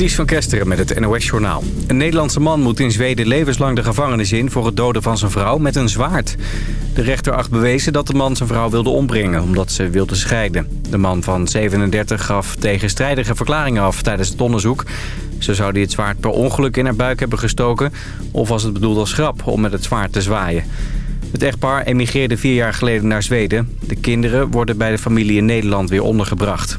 Ties van Kesteren met het NOS-journaal. Een Nederlandse man moet in Zweden levenslang de gevangenis in... voor het doden van zijn vrouw met een zwaard. De rechter acht bewezen dat de man zijn vrouw wilde ombrengen... omdat ze wilde scheiden. De man van 37 gaf tegenstrijdige verklaringen af tijdens het onderzoek. Ze zou die het zwaard per ongeluk in haar buik hebben gestoken... of was het bedoeld als grap om met het zwaard te zwaaien. Het echtpaar emigreerde vier jaar geleden naar Zweden. De kinderen worden bij de familie in Nederland weer ondergebracht.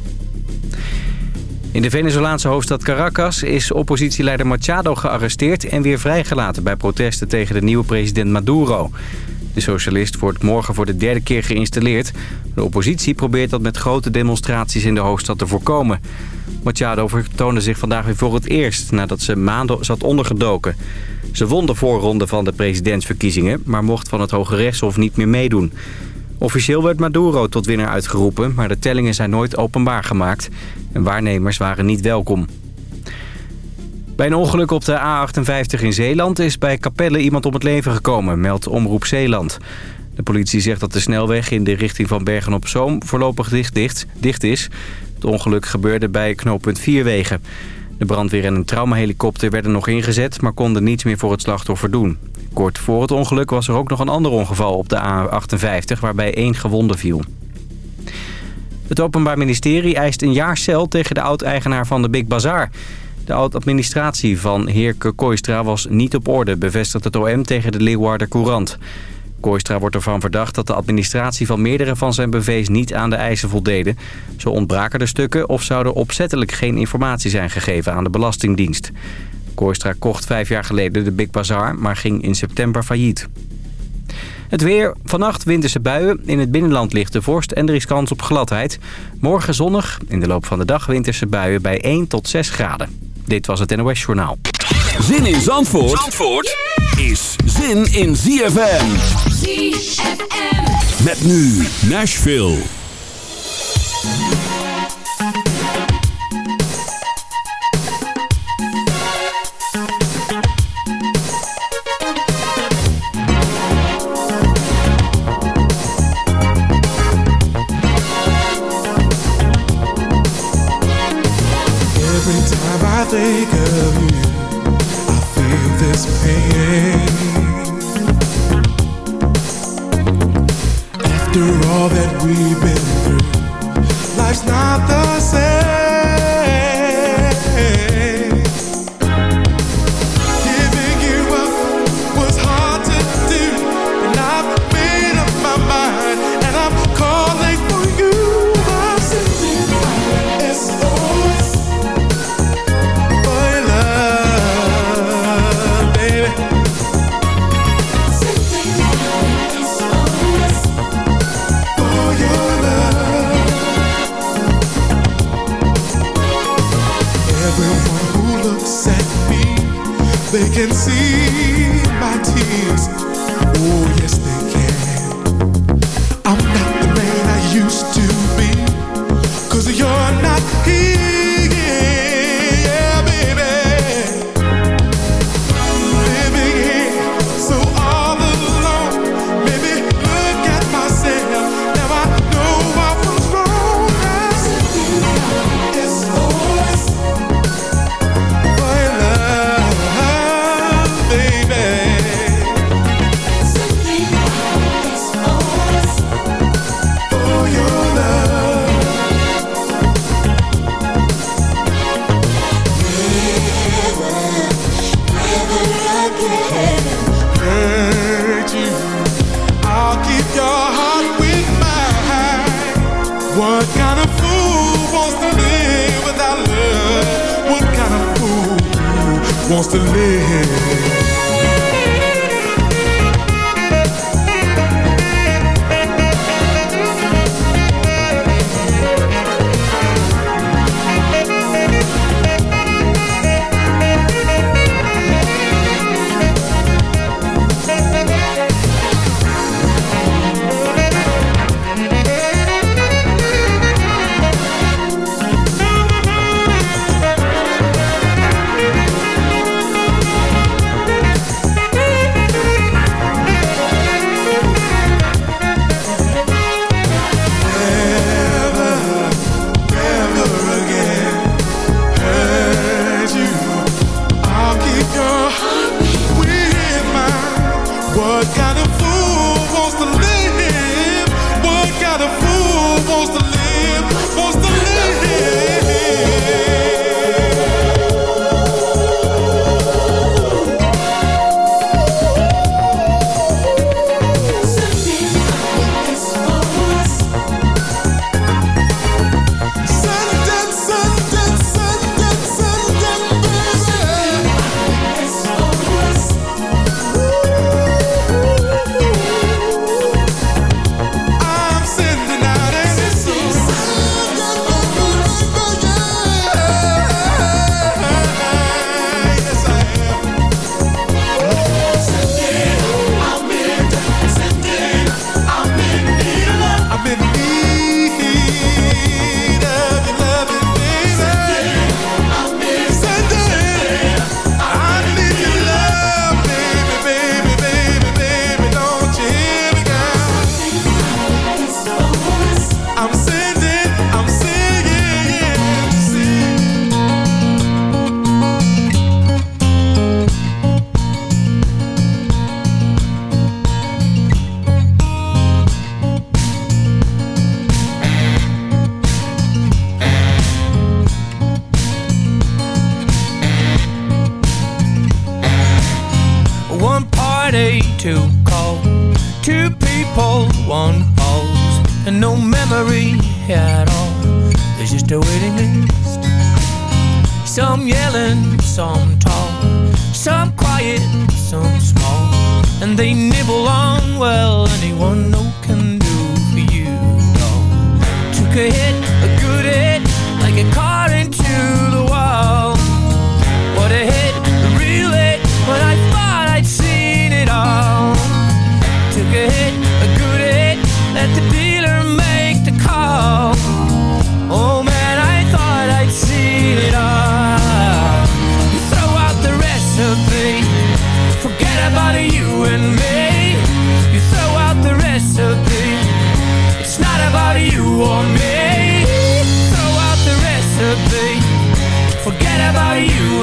In de Venezolaanse hoofdstad Caracas is oppositieleider Machado gearresteerd... en weer vrijgelaten bij protesten tegen de nieuwe president Maduro. De socialist wordt morgen voor de derde keer geïnstalleerd. De oppositie probeert dat met grote demonstraties in de hoofdstad te voorkomen. Machado vertoonde zich vandaag weer voor het eerst... nadat ze maanden zat ondergedoken. Ze won de voorronde van de presidentsverkiezingen... maar mocht van het Hoge Rechtshof niet meer meedoen. Officieel werd Maduro tot winnaar uitgeroepen... maar de tellingen zijn nooit openbaar gemaakt... en waarnemers waren niet welkom. Bij een ongeluk op de A58 in Zeeland is bij Capelle iemand om het leven gekomen, meldt Omroep Zeeland. De politie zegt dat de snelweg in de richting van Bergen-op-Zoom voorlopig dicht, dicht, is. Het ongeluk gebeurde bij knooppunt Vierwegen. De brandweer en een traumahelikopter werden nog ingezet, maar konden niets meer voor het slachtoffer doen. Kort voor het ongeluk was er ook nog een ander ongeval op de A58 waarbij één gewonde viel. Het Openbaar Ministerie eist een jaar cel tegen de oud-eigenaar van de Big Bazaar. De oud-administratie van Heerke Kooistra was niet op orde, bevestigt het OM tegen de Leeuwarder Courant. Kooistra wordt ervan verdacht dat de administratie van meerdere van zijn BV's niet aan de eisen voldeden. Zo ontbraken de stukken of zouden opzettelijk geen informatie zijn gegeven aan de Belastingdienst. Kooistra kocht vijf jaar geleden de Big Bazaar, maar ging in september failliet. Het weer. Vannacht winterse buien. In het binnenland ligt de vorst en er is kans op gladheid. Morgen zonnig. In de loop van de dag winterse buien bij 1 tot 6 graden. Dit was het NOS Journaal. Zin in Zandvoort, Zandvoort is zin in ZFM. ZFM. Met nu Nashville.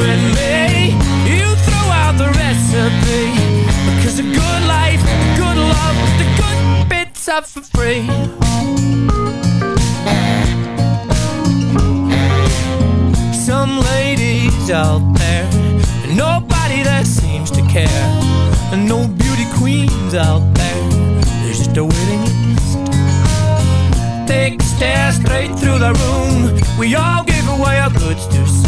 And me. You throw out the recipe, because the good life, the good love, the good bits are for free. Some ladies out there, nobody that seems to care. And no beauty queens out there, there's just a waiting list. Take a stare straight through the room. We all give away our goods too soon.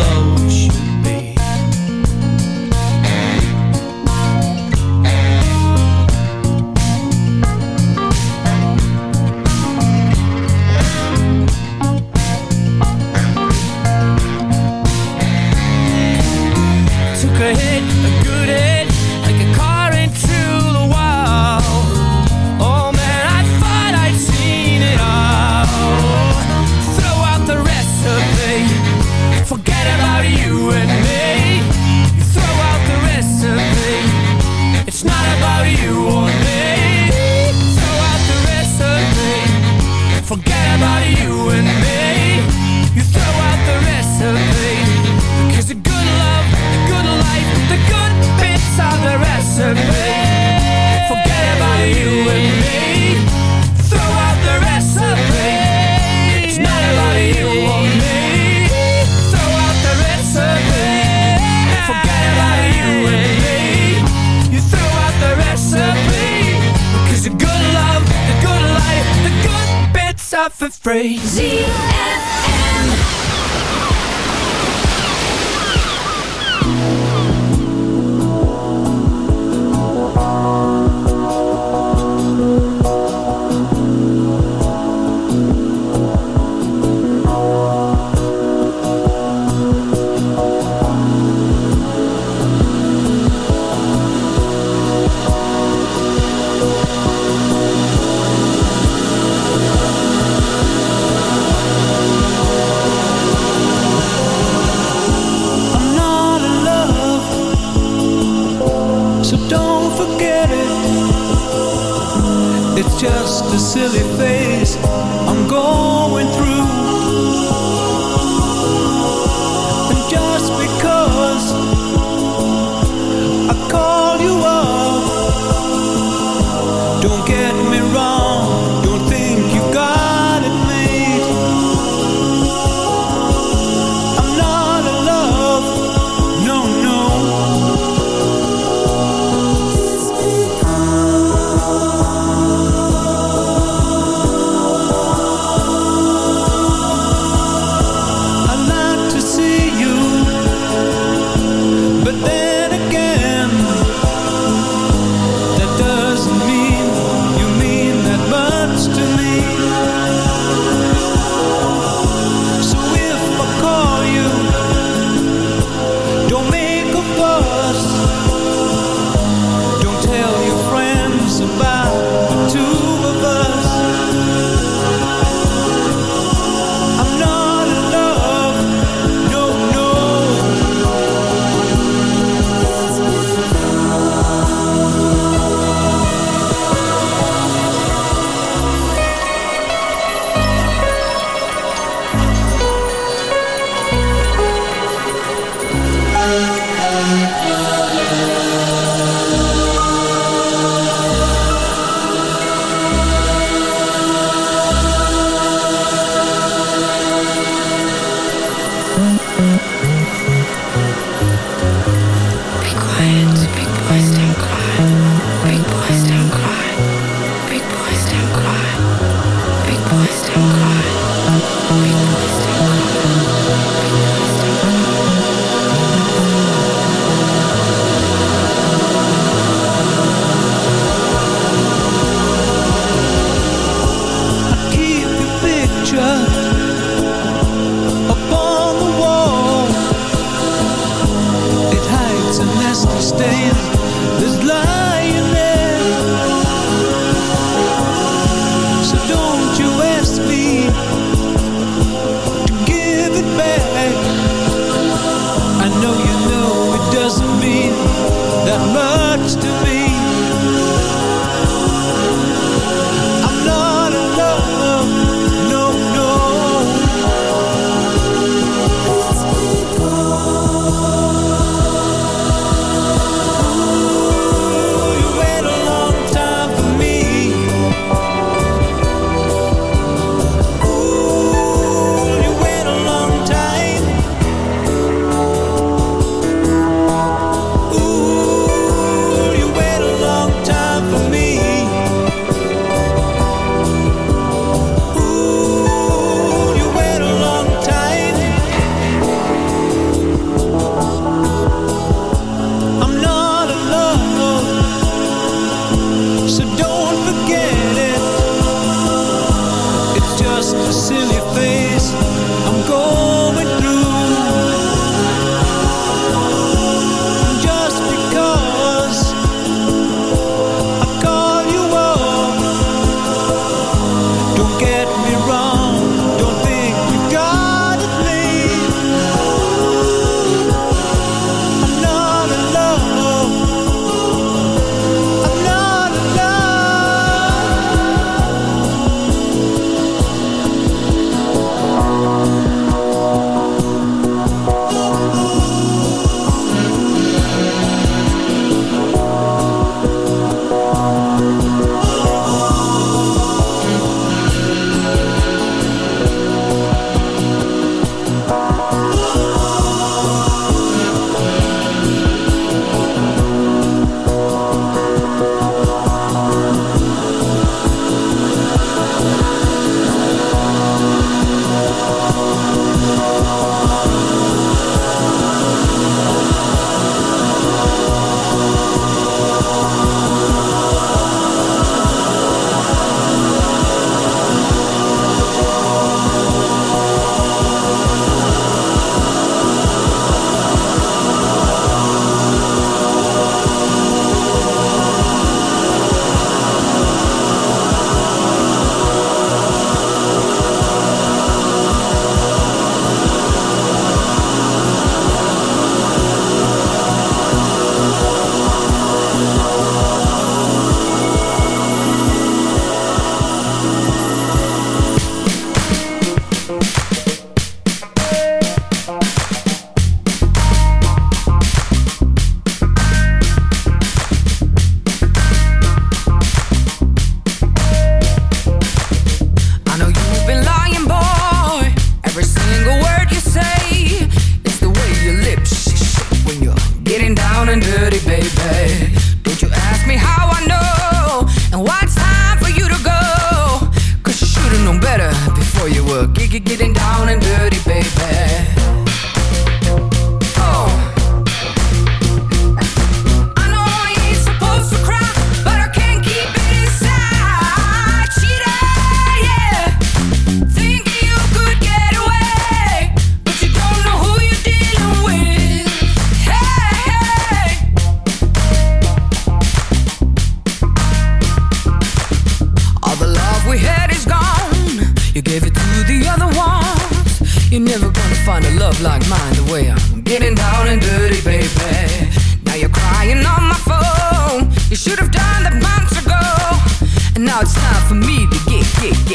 forget about you and me. You throw for free. I'm a silly phase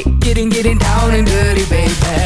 get, get, getting, getting down and dirty, baby.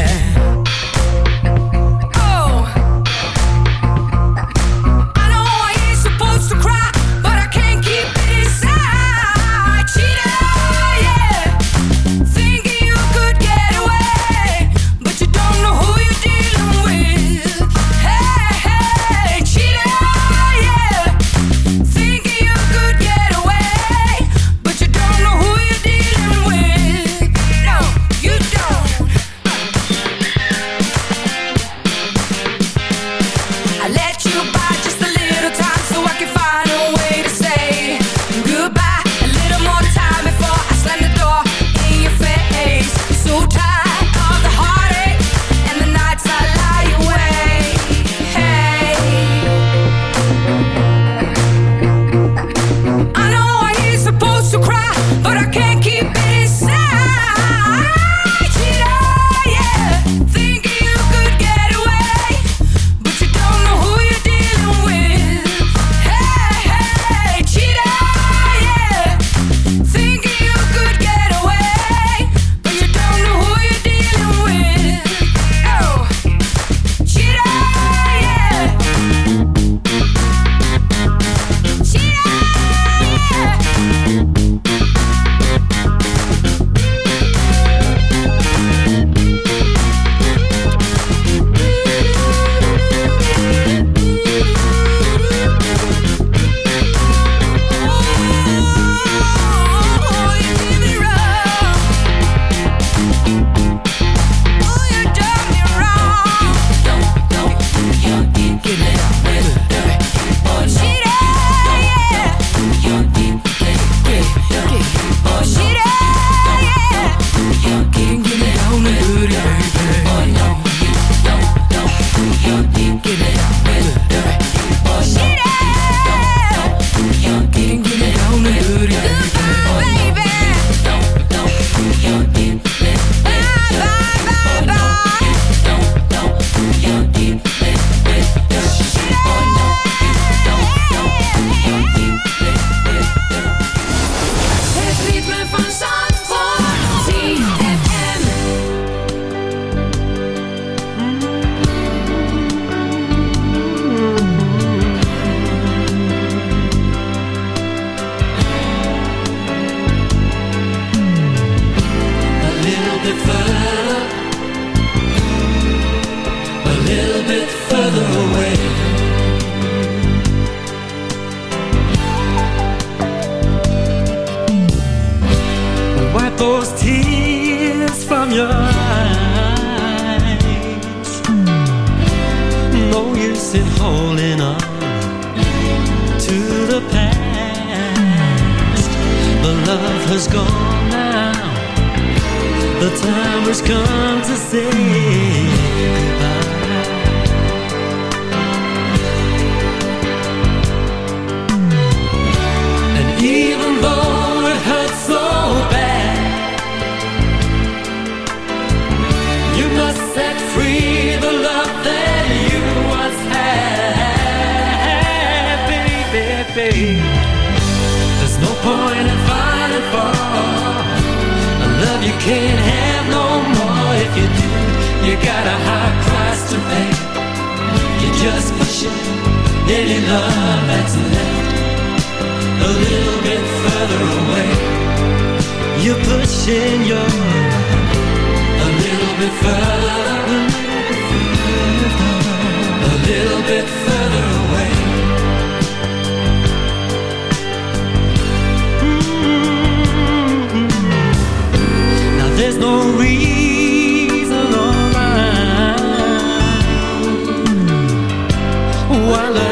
You got a high price to pay. You're just pushing. Any love that's left a little bit further away. You're pushing your love a little bit further. A little bit further away. Mm -hmm. Now there's no reason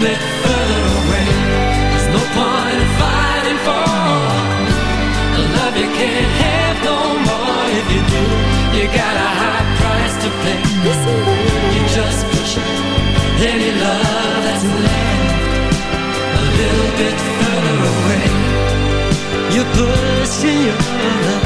bit further away. There's no point in fighting for. A love you can't have no more. If you do, you got a high price to pay. You just any love that's left A little bit further away. You're pushing your love.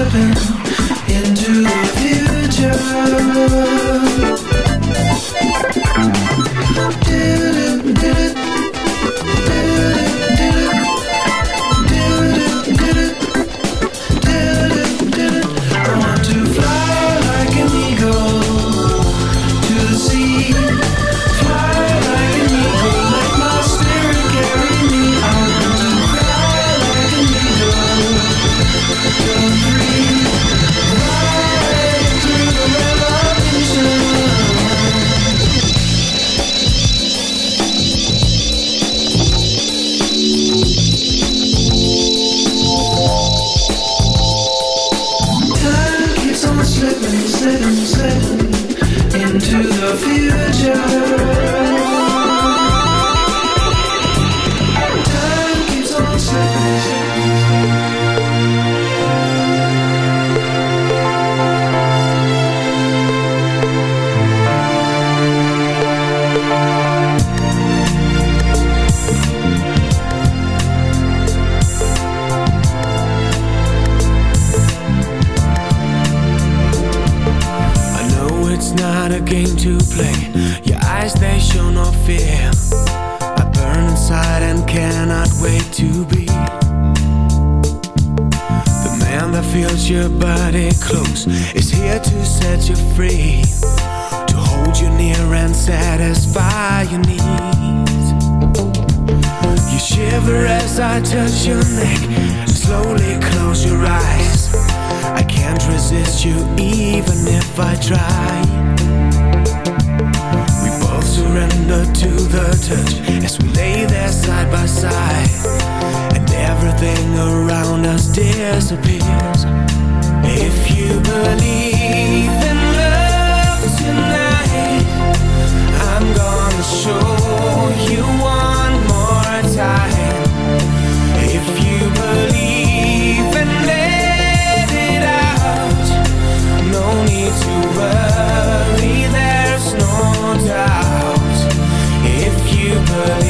living disappears If you believe in love tonight I'm gonna show you one more time. If you believe and let it out No need to worry, there's no doubt. If you believe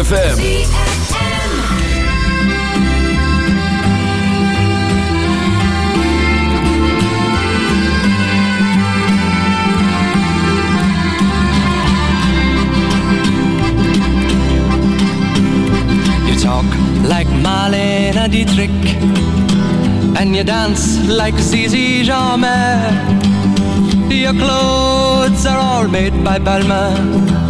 ZFM. You talk like Marlene Dietrich, and you dance like Zizi Jeanmaire. Your clothes are all made by Balmain,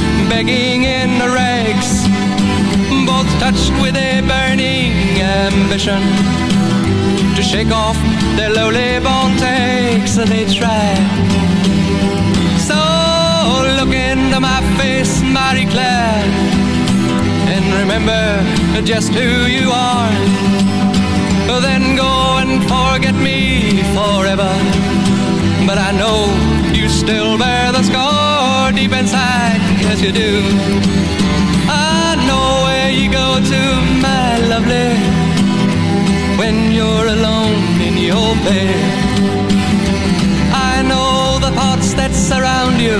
begging in the rags, both touched with a burning ambition to shake off their lowly born takes. They try. So look into my face, Marie Claire, and remember just who you are. Then go and forget me forever. But I know you still bear the scar deep inside, yes you do. I know where you go to, my lovely, when you're alone in your bed. I know the thoughts that surround you,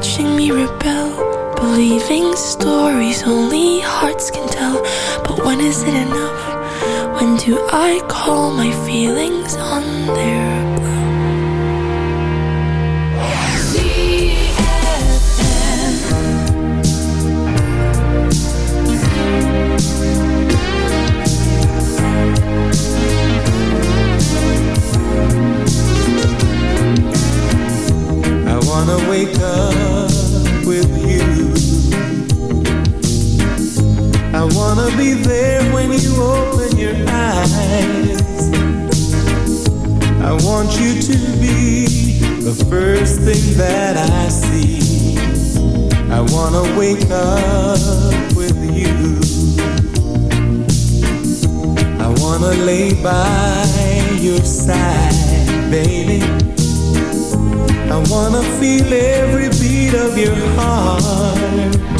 Watching me rebel, believing stories only hearts can tell. But when is it enough? When do I call my feelings on their? I wanna wake up I wanna be there when you open your eyes. I want you to be the first thing that I see. I wanna wake up with you. I wanna lay by your side, baby. I wanna feel every beat of your heart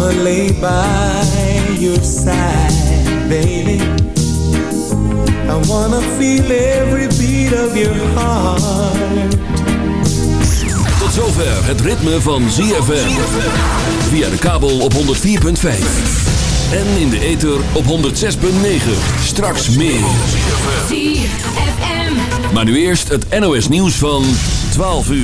I wanna lay by your side, baby. I wanna feel every beat of your heart. Tot zover het ritme van ZFM. Via de kabel op 104.5. En in de ether op 106.9. Straks meer. ZFM. Maar nu eerst het NOS nieuws van 12 uur.